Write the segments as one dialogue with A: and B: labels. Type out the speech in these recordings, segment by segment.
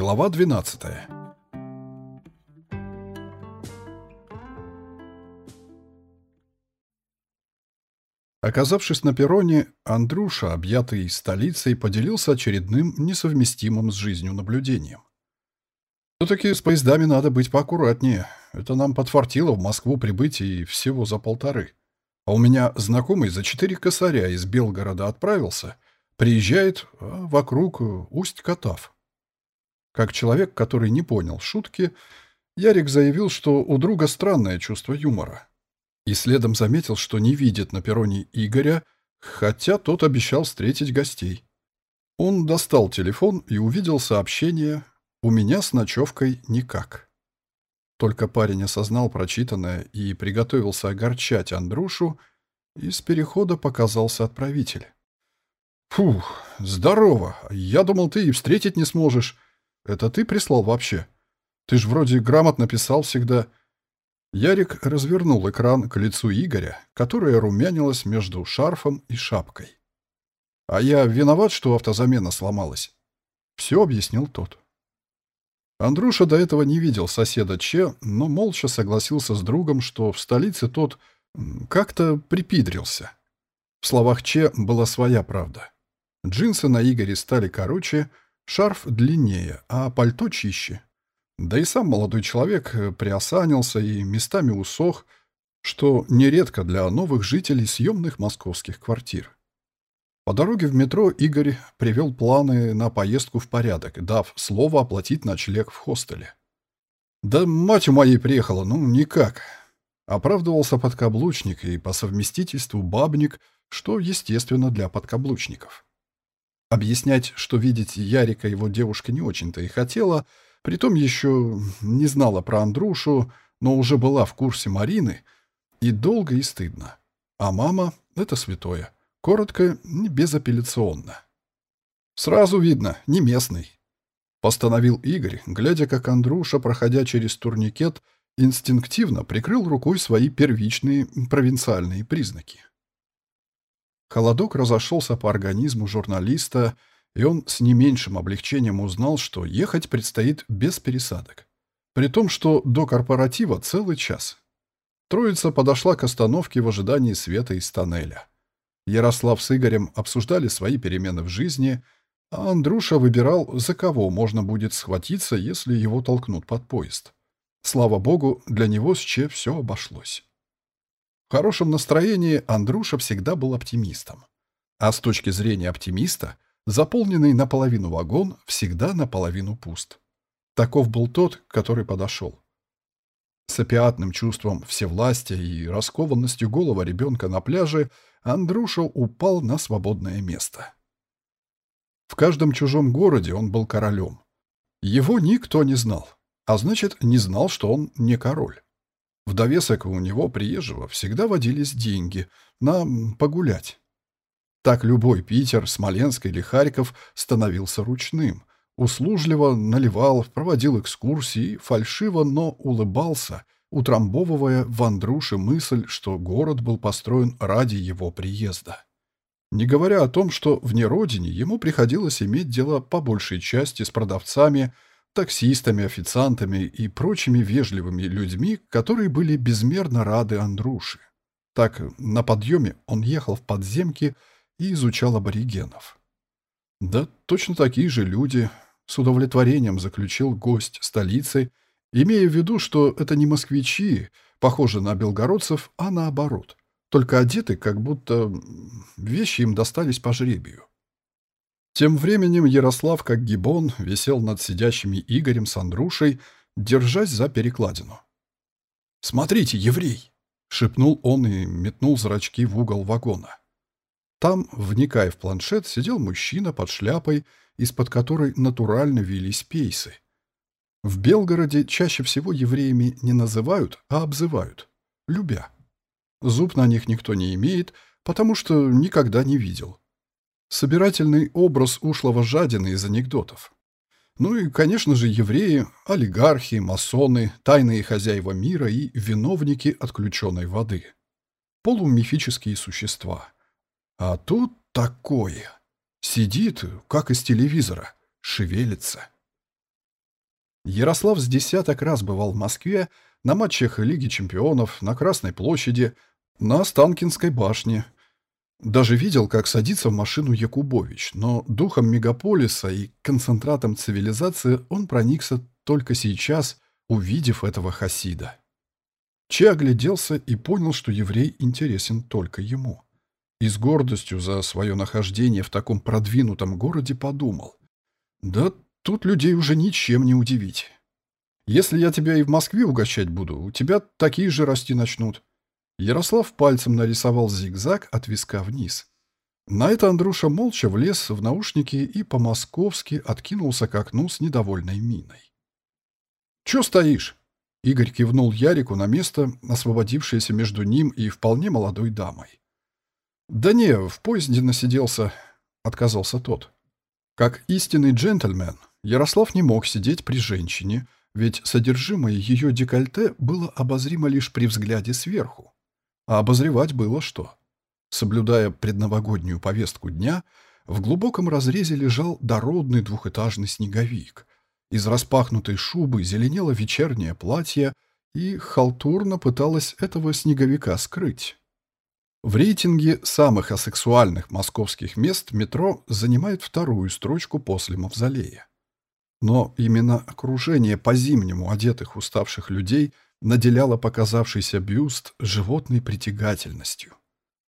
A: Глава 12 Оказавшись на перроне, Андруша, объятый столицей, поделился очередным несовместимым с жизнью наблюдением. «Все-таки с поездами надо быть поаккуратнее. Это нам подфартило в Москву прибыть и всего за полторы. А у меня знакомый за четыре косаря из Белгорода отправился. Приезжает, а вокруг Усть-Катав». Как человек, который не понял шутки, Ярик заявил, что у друга странное чувство юмора. И следом заметил, что не видит на перроне Игоря, хотя тот обещал встретить гостей. Он достал телефон и увидел сообщение «У меня с ночевкой никак». Только парень осознал прочитанное и приготовился огорчать Андрушу, из перехода показался отправитель. «Фух, здорово! Я думал, ты и встретить не сможешь. Это ты прислал вообще? Ты ж вроде грамотно писал всегда». Ярик развернул экран к лицу Игоря, которое румянилось между шарфом и шапкой. «А я виноват, что автозамена сломалась?» Все объяснил тот. Андрюша до этого не видел соседа Че, но молча согласился с другом, что в столице тот как-то припидрился. В словах Че была своя правда. Джинсы на Игоре стали короче, шарф длиннее, а пальто чище. Да и сам молодой человек э, приосанился и местами усох, что нередко для новых жителей съемных московских квартир. По дороге в метро Игорь привел планы на поездку в порядок, дав слово оплатить ночлег в хостеле. «Да мать у моей приехала, ну никак», — оправдывался подкаблучник и по совместительству бабник, что естественно для подкаблучников. Объяснять, что видеть Ярика его девушка не очень-то и хотела — Притом еще не знала про Андрушу, но уже была в курсе Марины, и долго и стыдно. А мама — это святое. Коротко, безапелляционно. «Сразу видно, не местный», — постановил Игорь, глядя, как Андруша, проходя через турникет, инстинктивно прикрыл рукой свои первичные провинциальные признаки. Холодок разошелся по организму журналиста, и он с не меньшим облегчением узнал, что ехать предстоит без пересадок. При том, что до корпоратива целый час. Троица подошла к остановке в ожидании света из тоннеля. Ярослав с Игорем обсуждали свои перемены в жизни, а Андрюша выбирал, за кого можно будет схватиться, если его толкнут под поезд. Слава богу, для него с Че все обошлось. В хорошем настроении Андрюша всегда был оптимистом. А с точки зрения оптимиста – Заполненный наполовину вагон всегда наполовину пуст. Таков был тот, который подошел. С опиатным чувством всевластия и раскованностью голого ребенка на пляже Андруша упал на свободное место. В каждом чужом городе он был королем. Его никто не знал, а значит, не знал, что он не король. В довесок у него, приезжего, всегда водились деньги на погулять. Так любой Питер, Смоленск или Харьков становился ручным. Услужливо наливал, проводил экскурсии, фальшиво, но улыбался, утрамбовывая в Андруше мысль, что город был построен ради его приезда. Не говоря о том, что вне родине ему приходилось иметь дело по большей части с продавцами, таксистами, официантами и прочими вежливыми людьми, которые были безмерно рады Андруше. Так, на подъеме он ехал в подземки, и изучал аборигенов. Да, точно такие же люди, с удовлетворением заключил гость столицы, имея в виду, что это не москвичи, похожи на белгородцев, а наоборот, только одеты, как будто вещи им достались по жребию. Тем временем Ярослав, как гибон, висел над сидящими Игорем с Андрушей, держась за перекладину. «Смотрите, еврей!» — шепнул он и метнул зрачки в угол вагона. Там, вникая в планшет, сидел мужчина под шляпой, из-под которой натурально вились пейсы. В Белгороде чаще всего евреями не называют, а обзывают, любя. Зуб на них никто не имеет, потому что никогда не видел. Собирательный образ ушлого жадины из анекдотов. Ну и, конечно же, евреи, олигархи, масоны, тайные хозяева мира и виновники отключенной воды. Полумифические существа – а тут такое. Сидит, как из телевизора, шевелится. Ярослав с десяток раз бывал в Москве, на матчах Лиги чемпионов, на Красной площади, на Останкинской башне. Даже видел, как садится в машину Якубович, но духом мегаполиса и концентратом цивилизации он проникся только сейчас, увидев этого хасида. Че огляделся и понял, что еврей интересен только ему. И с гордостью за свое нахождение в таком продвинутом городе подумал. Да тут людей уже ничем не удивить. Если я тебя и в Москве угощать буду, у тебя такие же расти начнут. Ярослав пальцем нарисовал зигзаг от виска вниз. На это Андруша молча влез в наушники и по-московски откинулся к окну с недовольной миной. «Чё стоишь?» Игорь кивнул Ярику на место, освободившееся между ним и вполне молодой дамой. «Да не, в поезде насиделся», — отказался тот. Как истинный джентльмен, Ярослав не мог сидеть при женщине, ведь содержимое ее декольте было обозримо лишь при взгляде сверху. А обозревать было что? Соблюдая предновогоднюю повестку дня, в глубоком разрезе лежал дородный двухэтажный снеговик. Из распахнутой шубы зеленело вечернее платье, и халтурно пыталась этого снеговика скрыть. В рейтинге самых асексуальных московских мест метро занимает вторую строчку после Мавзолея. Но именно окружение по-зимнему одетых уставших людей – наделяла показавшийся бюст животной притягательностью.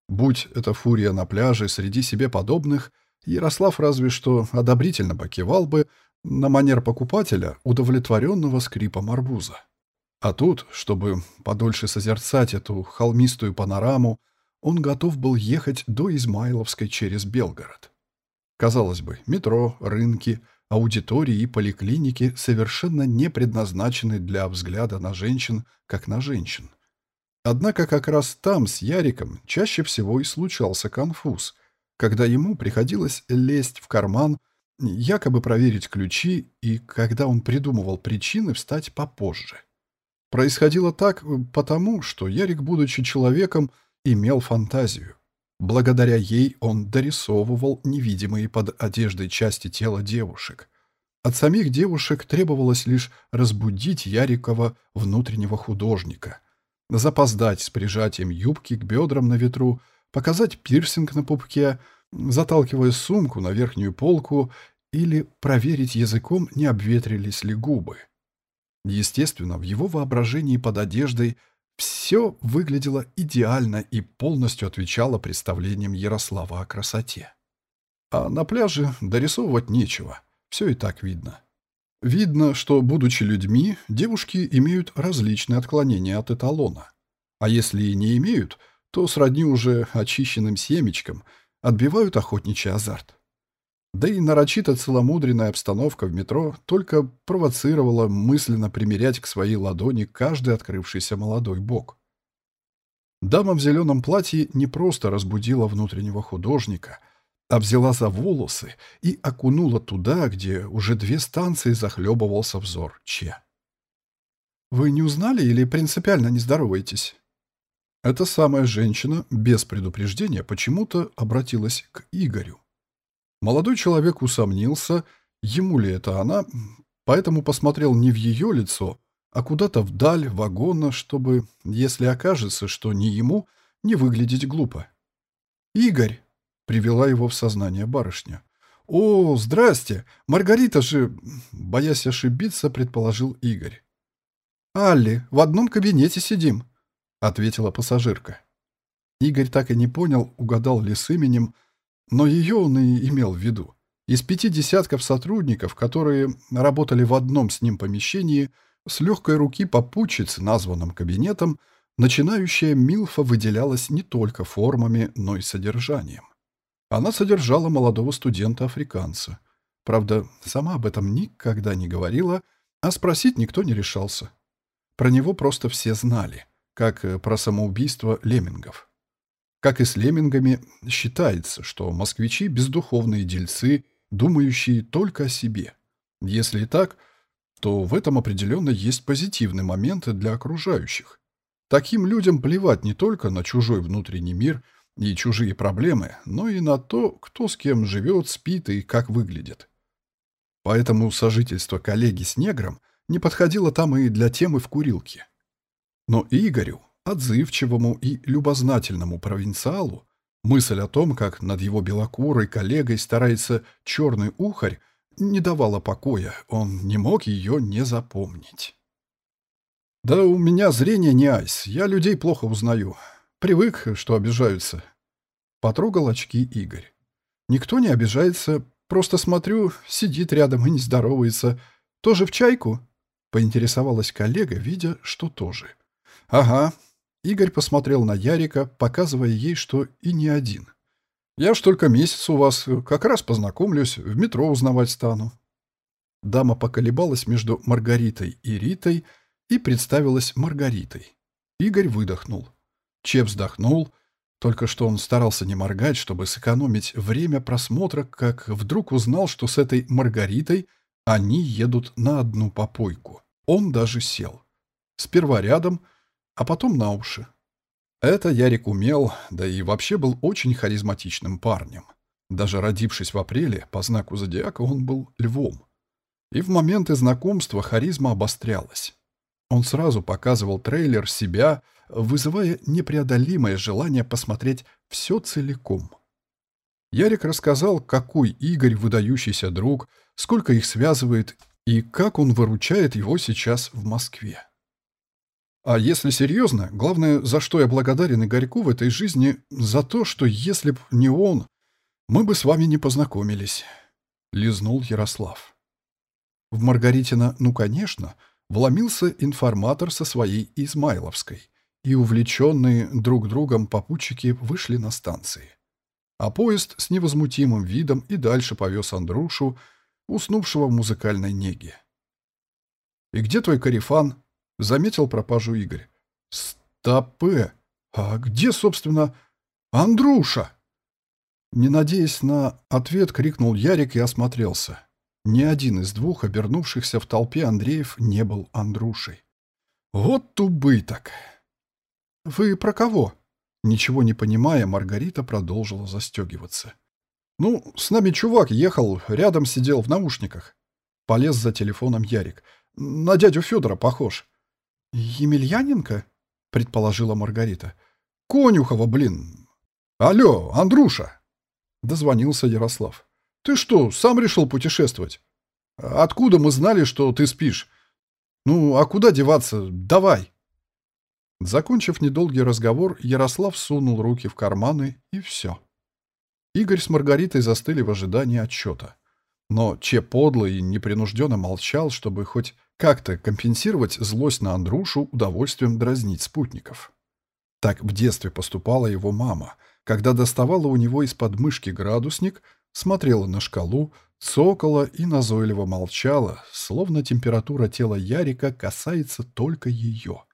A: Будь это фурия на пляже среди себе подобных, Ярослав разве что одобрительно покивал бы на манер покупателя, удовлетворенного скрипом арбуза. А тут, чтобы подольше созерцать эту холмистую панораму, он готов был ехать до Измайловской через Белгород. Казалось бы, метро, рынки, аудитории и поликлиники совершенно не предназначены для взгляда на женщин, как на женщин. Однако как раз там с Яриком чаще всего и случался конфуз, когда ему приходилось лезть в карман, якобы проверить ключи, и когда он придумывал причины встать попозже. Происходило так потому, что Ярик, будучи человеком, имел фантазию. Благодаря ей он дорисовывал невидимые под одеждой части тела девушек. От самих девушек требовалось лишь разбудить Ярикова внутреннего художника, запоздать с прижатием юбки к бедрам на ветру, показать пирсинг на пупке, заталкивая сумку на верхнюю полку или проверить языком, не обветрились ли губы. Естественно, в его воображении под одеждой – все выглядело идеально и полностью отвечало представлениям Ярослава о красоте. А на пляже дорисовывать нечего, все и так видно. Видно, что, будучи людьми, девушки имеют различные отклонения от эталона. А если и не имеют, то сродни уже очищенным семечкам, отбивают охотничий азарт. Да и нарочито целомудренная обстановка в метро только провоцировала мысленно примерять к своей ладони каждый открывшийся молодой бок. Дама в зеленом платье не просто разбудила внутреннего художника, а взяла за волосы и окунула туда, где уже две станции захлебывался взор Че. «Вы не узнали или принципиально не здороваетесь?» Эта самая женщина без предупреждения почему-то обратилась к Игорю. Молодой человек усомнился, ему ли это она, поэтому посмотрел не в ее лицо, а куда-то вдаль вагона, чтобы, если окажется, что не ему, не выглядеть глупо. «Игорь!» — привела его в сознание барышня. «О, здрасте! Маргарита же...» — боясь ошибиться, предположил Игорь. «Алли, в одном кабинете сидим», — ответила пассажирка. Игорь так и не понял, угадал ли с именем, но ее он и имел в виду. Из пяти десятков сотрудников, которые работали в одном с ним помещении, с легкой руки попутчицы, названным кабинетом, начинающая Милфа выделялась не только формами, но и содержанием. Она содержала молодого студента-африканца. Правда, сама об этом никогда не говорила, а спросить никто не решался. Про него просто все знали, как про самоубийство леммингов. Как и с леммингами, считается, что москвичи – бездуховные дельцы, думающие только о себе. Если и так, то в этом определенно есть позитивный момент для окружающих. Таким людям плевать не только на чужой внутренний мир и чужие проблемы, но и на то, кто с кем живет, спит и как выглядит. Поэтому сожительство коллеги с негром не подходило там и для темы в курилке. Но Игорю, отзывчивому и любознательному провинциалу, мысль о том, как над его белокурой коллегой старается черный ухарь, не давала покоя, он не мог ее не запомнить. «Да у меня зрение не айс, я людей плохо узнаю. Привык, что обижаются». Потрогал очки Игорь. «Никто не обижается, просто смотрю, сидит рядом и не здоровается. Тоже в чайку?» Поинтересовалась коллега, видя, что тоже. «Ага». Игорь посмотрел на Ярика, показывая ей, что и не один. «Я ж только месяц у вас, как раз познакомлюсь, в метро узнавать стану». Дама поколебалась между Маргаритой и Ритой и представилась Маргаритой. Игорь выдохнул. Чеп вздохнул. Только что он старался не моргать, чтобы сэкономить время просмотра, как вдруг узнал, что с этой Маргаритой они едут на одну попойку. Он даже сел. Сперва рядом, а потом на уши. Это Ярик умел, да и вообще был очень харизматичным парнем. Даже родившись в апреле, по знаку зодиака он был львом. И в моменты знакомства харизма обострялась. Он сразу показывал трейлер себя, вызывая непреодолимое желание посмотреть все целиком. Ярик рассказал, какой Игорь выдающийся друг, сколько их связывает и как он выручает его сейчас в Москве. А если серьезно, главное, за что я благодарен Игорьку в этой жизни, за то, что если б не он, мы бы с вами не познакомились», — лизнул Ярослав. В Маргаритина, ну, конечно, вломился информатор со своей Измайловской, и увлеченные друг другом попутчики вышли на станции. А поезд с невозмутимым видом и дальше повез Андрушу, уснувшего в музыкальной неге. «И где твой карифан?» Заметил пропажу Игорь. «Стопы! А где, собственно, Андруша?» Не надеясь на ответ, крикнул Ярик и осмотрелся. Ни один из двух обернувшихся в толпе Андреев не был Андрушей. «Вот убыток!» «Вы про кого?» Ничего не понимая, Маргарита продолжила застегиваться. «Ну, с нами чувак ехал, рядом сидел в наушниках». Полез за телефоном Ярик. «На дядю Федора похож». «Емельяненко?» — предположила Маргарита. «Конюхова, блин!» «Алло, Андруша!» — дозвонился Ярослав. «Ты что, сам решил путешествовать? Откуда мы знали, что ты спишь? Ну, а куда деваться? Давай!» Закончив недолгий разговор, Ярослав сунул руки в карманы, и все. Игорь с Маргаритой застыли в ожидании отчета. Но Че подло и непринужденно молчал, чтобы хоть как-то компенсировать злость на Андрюшу удовольствием дразнить спутников. Так в детстве поступала его мама, когда доставала у него из под мышки градусник, смотрела на шкалу, цокала и назойливо молчала, словно температура тела Ярика касается только ее.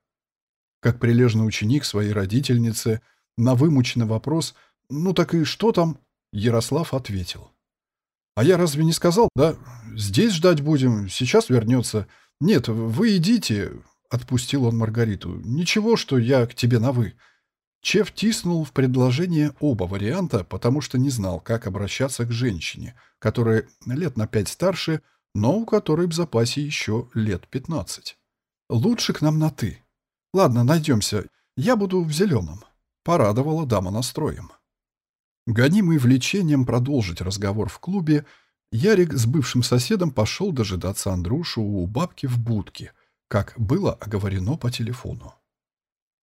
A: Как прилежный ученик своей родительницы, на вымученный вопрос «Ну так и что там?» Ярослав ответил. «А я разве не сказал, да? Здесь ждать будем, сейчас вернется. «Нет, вы идите», — отпустил он Маргариту. «Ничего, что я к тебе на «вы». Чеф тиснул в предложение оба варианта, потому что не знал, как обращаться к женщине, которая лет на пять старше, но у которой в запасе еще лет пятнадцать. «Лучше к нам на «ты». Ладно, найдемся. Я буду в зеленом», — порадовала дама настроем. Гонимый влечением продолжить разговор в клубе, Ярик с бывшим соседом пошел дожидаться Андрушу у бабки в будке, как было оговорено по телефону.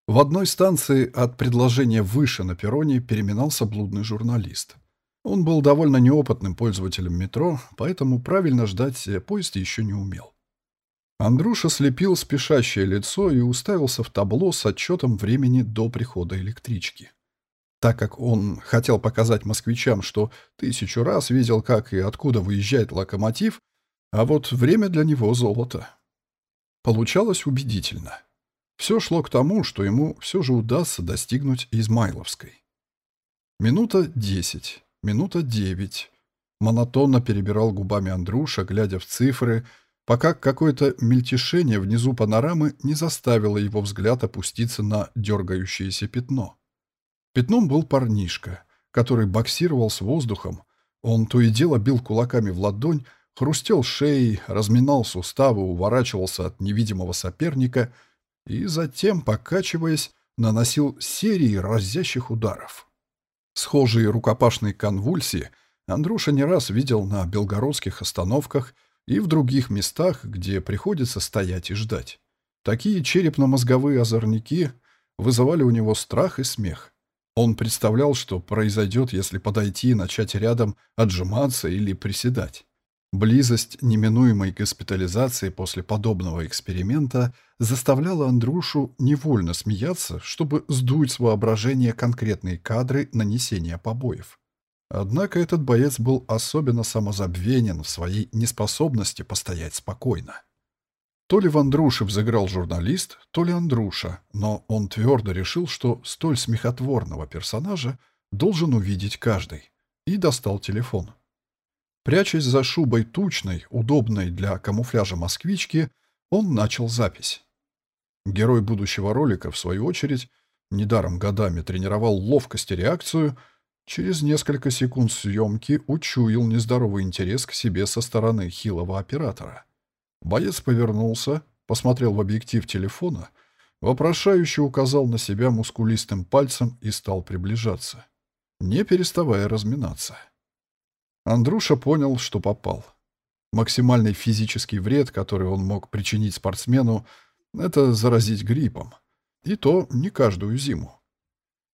A: В одной станции от предложения выше на перроне переминался блудный журналист. Он был довольно неопытным пользователем метро, поэтому правильно ждать поезд еще не умел. Андруша слепил спешащее лицо и уставился в табло с отчетом времени до прихода электрички так как он хотел показать москвичам, что тысячу раз видел, как и откуда выезжает локомотив, а вот время для него золото. Получалось убедительно. Все шло к тому, что ему все же удастся достигнуть Измайловской. Минута десять, минута девять. Монотонно перебирал губами Андруша, глядя в цифры, пока какое-то мельтешение внизу панорамы не заставило его взгляд опуститься на дергающееся пятно. Пятном был парнишка, который боксировал с воздухом. Он то и дело бил кулаками в ладонь, хрустел шеей, разминал суставы, уворачивался от невидимого соперника и затем, покачиваясь, наносил серии разящих ударов. Схожие рукопашные конвульсии Андруша не раз видел на белгородских остановках и в других местах, где приходится стоять и ждать. Такие черепно-мозговые озорники вызывали у него страх и смех. Он представлял, что произойдет, если подойти и начать рядом отжиматься или приседать. Близость неминуемой госпитализации после подобного эксперимента заставляла Андрушу невольно смеяться, чтобы сдуть с воображения конкретные кадры нанесения побоев. Однако этот боец был особенно самозабвенен в своей неспособности постоять спокойно. То ли в Андруше взыграл журналист, то ли Андруша, но он твердо решил, что столь смехотворного персонажа должен увидеть каждый, и достал телефон. Прячась за шубой тучной, удобной для камуфляжа москвички, он начал запись. Герой будущего ролика, в свою очередь, недаром годами тренировал ловкость и реакцию, через несколько секунд съемки учуял нездоровый интерес к себе со стороны хилого оператора. Боец повернулся, посмотрел в объектив телефона, вопрошающе указал на себя мускулистым пальцем и стал приближаться, не переставая разминаться. Андруша понял, что попал. Максимальный физический вред, который он мог причинить спортсмену, это заразить гриппом. И то не каждую зиму.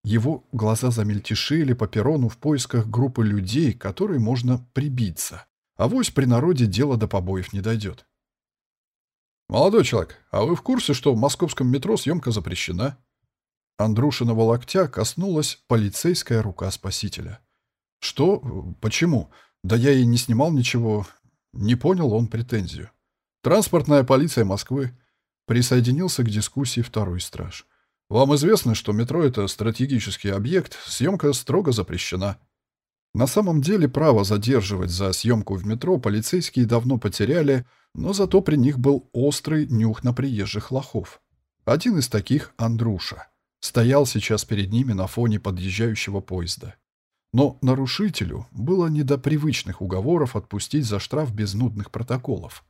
A: Его глаза замельтешили по перрону в поисках группы людей, которой можно прибиться. А вось при народе дело до побоев не дойдет. «Молодой человек, а вы в курсе, что в московском метро съемка запрещена?» Андрушиного локтя коснулась полицейская рука спасителя. «Что? Почему? Да я и не снимал ничего». Не понял он претензию. «Транспортная полиция Москвы». Присоединился к дискуссии второй страж. «Вам известно, что метро — это стратегический объект, съемка строго запрещена». На самом деле право задерживать за съемку в метро полицейские давно потеряли, но зато при них был острый нюх на приезжих лохов. Один из таких — Андруша. Стоял сейчас перед ними на фоне подъезжающего поезда. Но нарушителю было не до привычных уговоров отпустить за штраф без нудных протоколов.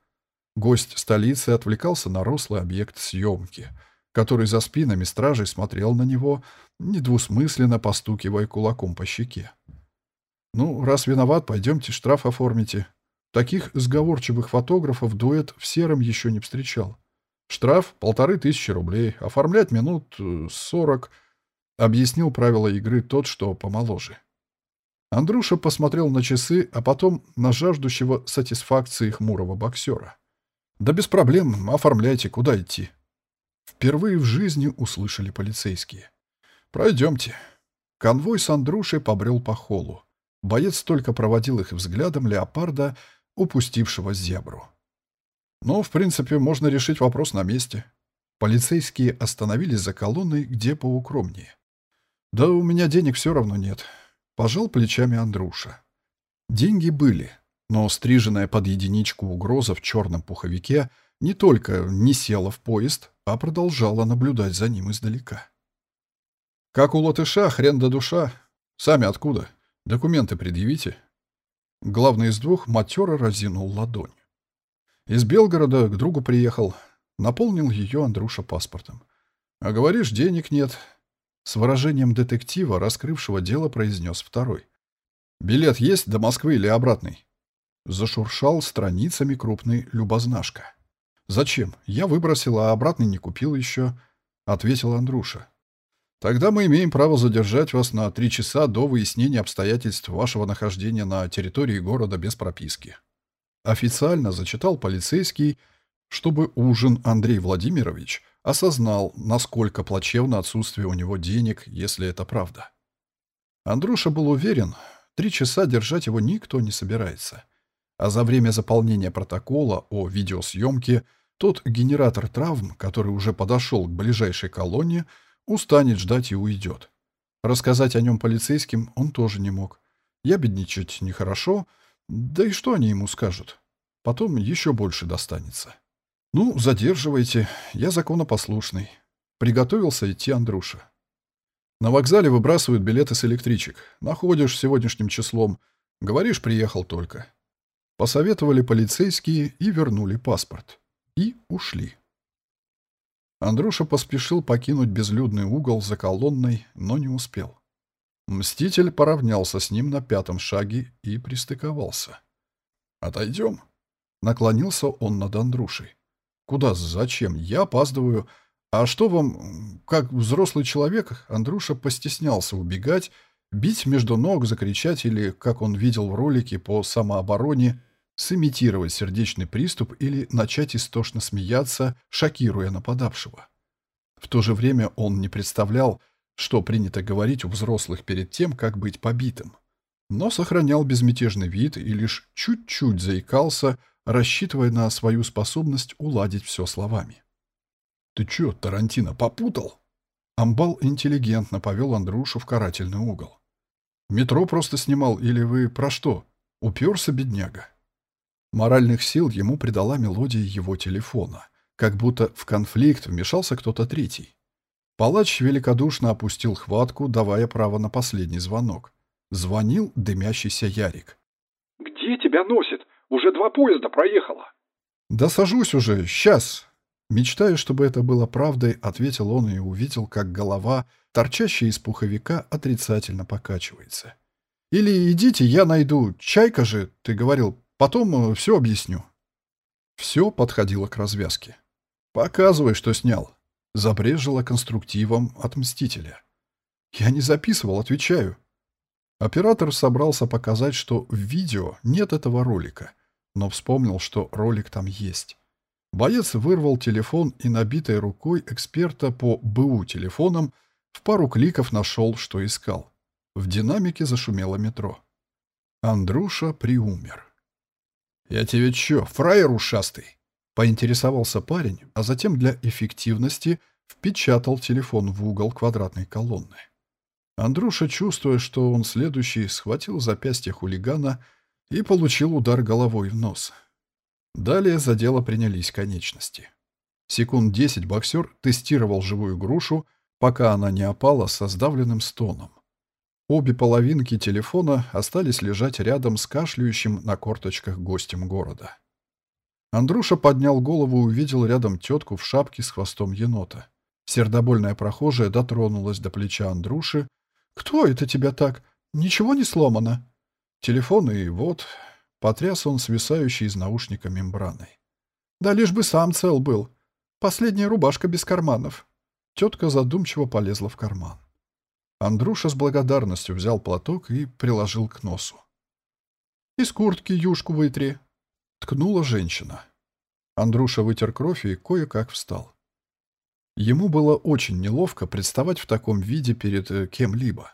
A: Гость столицы отвлекался на рослый объект съемки, который за спинами стражей смотрел на него, недвусмысленно постукивая кулаком по щеке. «Ну, раз виноват, пойдемте штраф оформите». Таких сговорчивых фотографов дуэт в сером еще не встречал. Штраф — полторы тысячи рублей, оформлять минут э, сорок. Объяснил правила игры тот, что помоложе. Андрюша посмотрел на часы, а потом на жаждущего сатисфакции хмурого боксера. «Да без проблем, оформляйте, куда идти?» Впервые в жизни услышали полицейские. «Пройдемте». Конвой с Андрушей побрел по холлу. Боец только проводил их взглядом леопарда, упустившего зебру. «Ну, в принципе, можно решить вопрос на месте». Полицейские остановились за колонной, где поукромнее. «Да у меня денег все равно нет», — пожал плечами Андруша. Деньги были, но стриженная под единичку угроза в черном пуховике не только не села в поезд, а продолжала наблюдать за ним издалека. «Как у латыша, хрен да душа. Сами откуда?» Документы предъявите. Главный из двух матеро разинул ладонь. Из Белгорода к другу приехал. Наполнил ее Андруша паспортом. А говоришь, денег нет. С выражением детектива, раскрывшего дело, произнес второй. Билет есть до Москвы или обратный? Зашуршал страницами крупный любознашка. «Зачем? Я выбросил, а обратный не купил еще», — ответил Андруша. Тогда мы имеем право задержать вас на три часа до выяснения обстоятельств вашего нахождения на территории города без прописки. Официально зачитал полицейский, чтобы ужин Андрей Владимирович осознал, насколько плачевно отсутствие у него денег, если это правда. Андрюша был уверен, три часа держать его никто не собирается. А за время заполнения протокола о видеосъемке тот генератор травм, который уже подошел к ближайшей колонне, Устанет ждать и уйдет. Рассказать о нем полицейским он тоже не мог. Ябедничать нехорошо, да и что они ему скажут? Потом еще больше достанется. Ну, задерживайте, я законопослушный. Приготовился идти Андруша. На вокзале выбрасывают билеты с электричек. Находишь сегодняшним числом. Говоришь, приехал только. Посоветовали полицейские и вернули паспорт. И ушли. Андруша поспешил покинуть безлюдный угол за колонной, но не успел. Мститель поравнялся с ним на пятом шаге и пристыковался. «Отойдем?» Наклонился он над Андрушей. «Куда? Зачем? Я опаздываю. А что вам, как взрослый человек?» Андруша постеснялся убегать, бить между ног, закричать или, как он видел в ролике по самообороне, сымитировать сердечный приступ или начать истошно смеяться, шокируя нападавшего. В то же время он не представлял, что принято говорить у взрослых перед тем, как быть побитым. Но сохранял безмятежный вид и лишь чуть-чуть заикался, рассчитывая на свою способность уладить все словами. «Ты чё, Тарантино, попутал?» Амбал интеллигентно повел Андрушу в карательный угол. «Метро просто снимал, или вы про что?» Уперся бедняга. Моральных сил ему придала мелодия его телефона, как будто в конфликт вмешался кто-то третий. Палач великодушно опустил хватку, давая право на последний звонок. Звонил дымящийся Ярик.
B: «Где тебя носит? Уже два поезда проехало!»
A: «Да сажусь уже, сейчас!» Мечтая, чтобы это было правдой, ответил он и увидел, как голова, торчащая из пуховика, отрицательно покачивается. «Или идите, я найду. Чайка же, ты говорил, потом э, все объясню». Все подходило к развязке. «Показывай, что снял», Забрежила конструктивом от Мстителя. «Я не записывал, отвечаю». Оператор собрался показать, что в видео нет этого ролика, но вспомнил, что ролик там есть. Боец вырвал телефон и набитой рукой эксперта по БУ телефонам в пару кликов нашел, что искал. В динамике зашумело метро. Андруша приумер. «Я тебе чё, фраер ушастый?» Поинтересовался парень, а затем для эффективности впечатал телефон в угол квадратной колонны. Андрюша, чувствуя, что он следующий, схватил запястье хулигана и получил удар головой в нос. Далее за дело принялись конечности. Секунд десять боксер тестировал живую грушу, пока она не опала со сдавленным стоном. Обе половинки телефона остались лежать рядом с кашляющим на корточках гостем города. Андруша поднял голову и увидел рядом тетку в шапке с хвостом енота. Сердобольная прохожая дотронулась до плеча Андруши. «Кто это тебя так? Ничего не сломано?» Телефон и вот... Потряс он свисающий из наушника мембраной. «Да лишь бы сам цел был. Последняя рубашка без карманов». Тетка задумчиво полезла в карман. Андруша с благодарностью взял платок и приложил к носу. «Из куртки юшку вытри», Ткнула женщина. Андруша вытер кровь и кое-как встал. Ему было очень неловко представать в таком виде перед э, кем-либо.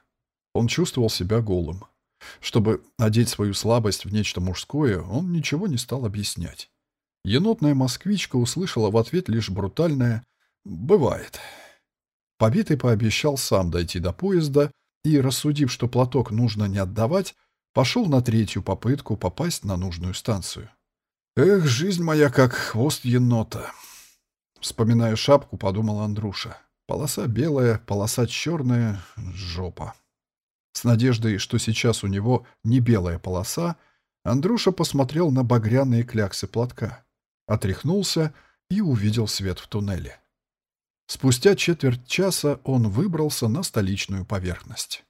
A: Он чувствовал себя голым. Чтобы одеть свою слабость в нечто мужское, он ничего не стал объяснять. Енотная москвичка услышала в ответ лишь брутальное «бывает». Побитый пообещал сам дойти до поезда и, рассудив, что платок нужно не отдавать, пошел на третью попытку попасть на нужную станцию. «Эх, жизнь моя как хвост енота!» Вспоминая шапку, подумал Андруша. Полоса белая, полоса черная, жопа. С надеждой, что сейчас у него не белая полоса, Андруша посмотрел на багряные кляксы платка, отряхнулся и увидел свет в туннеле. Спустя четверть часа он выбрался на столичную поверхность.